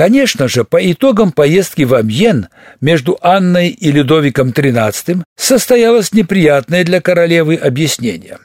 Конечно же, по итогам поездки в Амьен между Анной и Людовиком XIII состоялось неприятное для королевы объяснение.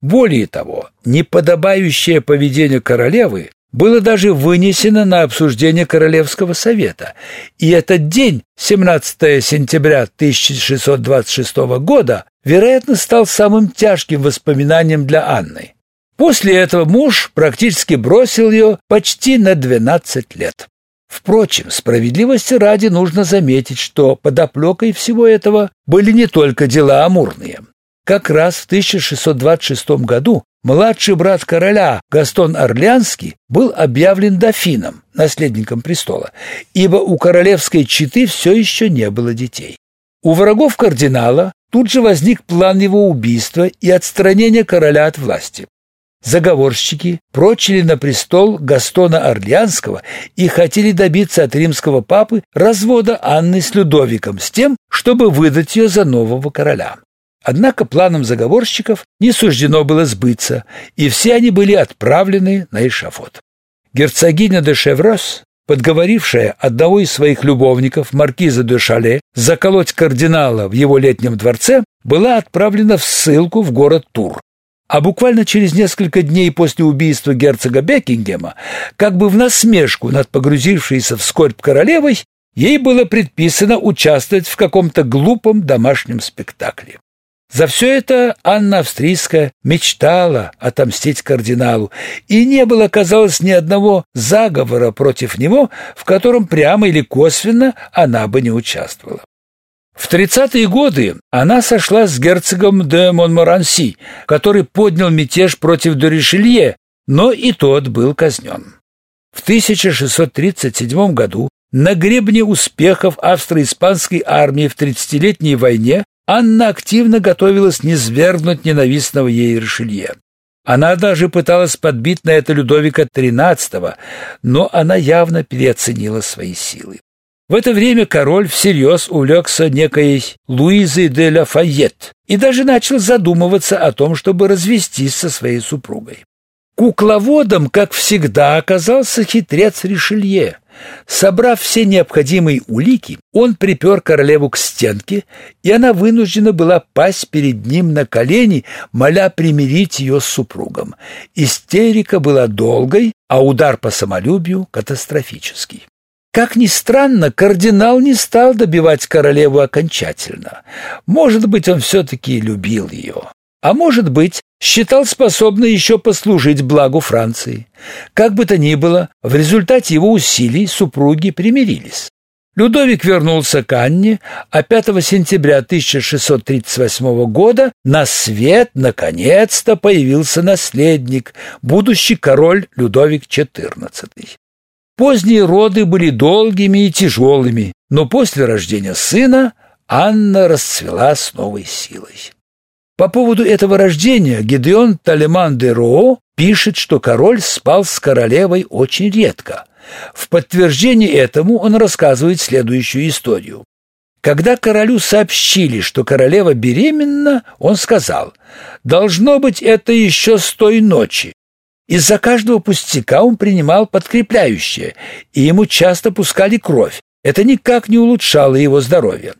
Более того, неподобающее поведение королевы было даже вынесено на обсуждение Королевского совета, и этот день, 17 сентября 1626 года, вероятно, стал самым тяжким воспоминанием для Анны. После этого муж практически бросил ее почти на 12 лет. Впрочем, справедливости ради нужно заметить, что подоплекой всего этого были не только дела амурные. Как раз в 1626 году младший брат короля Гастон Орлеанский был объявлен дофином, наследником престола, ибо у королевской четы все еще не было детей. У врагов кардинала тут же возник план его убийства и отстранения короля от власти. Заговорщики прочили на престол Гастона Орлеанского и хотели добиться от римского папы развода Анны с Людовиком с тем, чтобы выдать ее за нового короля. Однако планам заговорщиков не суждено было сбыться, и все они были отправлены на эшафот. Герцогиня де Шеврос, подговорившая одного из своих любовников, маркиза де Шале, заколоть кардинала в его летнем дворце, была отправлена в ссылку в город Тур. А буквально через несколько дней после убийства герцога Бекингема, как бы в насмешку над погрузившейся в скорбь королевой, ей было предписано участвовать в каком-то глупом домашнем спектакле. За все это Анна Австрийская мечтала отомстить кардиналу, и не было, казалось, ни одного заговора против него, в котором прямо или косвенно она бы не участвовала. В тридцатые годы она сошла с герцогом де Монморанси, который поднял мятеж против Доришелье, но и тот был казнен. В 1637 году на гребне успехов австро-испанской армии в тридцатилетней войне Анна активно готовилась низвергнуть ненавистного ей Ришелье. Она даже пыталась подбить на это Людовика XIII, но она явно переоценила свои силы. В это время король всерьез увлекся некой Луизой де ла Файет и даже начал задумываться о том, чтобы развестись со своей супругой. Кукловодом, как всегда, оказался хитрец Ришелье. Собрав все необходимые улики, он припер королеву к стенке, и она вынуждена была пасть перед ним на колени, моля примирить ее с супругом. Истерика была долгой, а удар по самолюбию катастрофический. Как ни странно, кардинал не стал добивать королеву окончательно. Может быть, он все-таки любил ее. А может быть, считал способной еще послужить благу Франции. Как бы то ни было, в результате его усилий супруги примирились. Людовик вернулся к Анне, а 5 сентября 1638 года на свет наконец-то появился наследник, будущий король Людовик XIV. Поздние роды были долгими и тяжелыми, но после рождения сына Анна расцвела с новой силой. По поводу этого рождения Гедеон Талеман де Роо пишет, что король спал с королевой очень редко. В подтверждение этому он рассказывает следующую историю. Когда королю сообщили, что королева беременна, он сказал, «Должно быть, это еще с той ночи». Из-за каждого пустяка он принимал подкрепляющее, и ему часто пускали кровь. Это никак не улучшало его здоровье.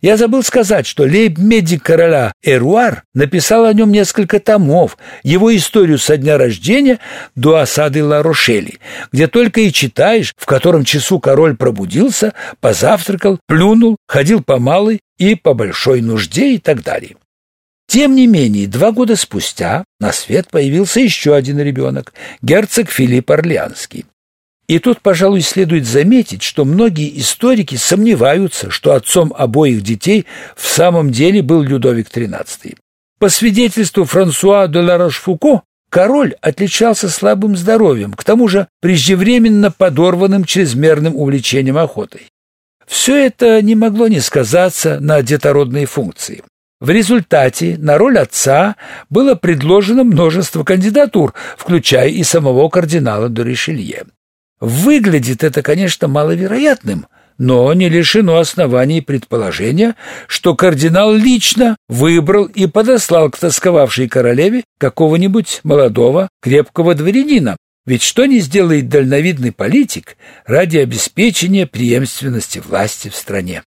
Я забыл сказать, что лейб-медик короля Эруар написал о нем несколько томов, его историю со дня рождения до осады Ла-Рошели, где только и читаешь, в котором часу король пробудился, позавтракал, плюнул, ходил по малой и по большой нужде и так далее. Тем не менее, два года спустя на свет появился еще один ребенок, герцог Филипп Орлеанский. И тут, пожалуй, следует заметить, что многие историки сомневаются, что отцом обоих детей в самом деле был Людовик XIII. По свидетельству Франсуа де ла Рошфуко, король отличался слабым здоровьем, к тому же преждевременно подорванным чрезмерным увлечением охотой. Все это не могло не сказаться на детородной функции. В результате на роль отца было предложено множество кандидатур, включая и самого кардинала де Ришелье. Выглядит это, конечно, маловероятным, но не лишено оснований предположения, что кардинал лично выбрал и подослал к тосковавшей королеве какого-нибудь молодого крепкого дворянина, Ведь что не сделает дальновидный политик ради обеспечения преемственности власти в стране?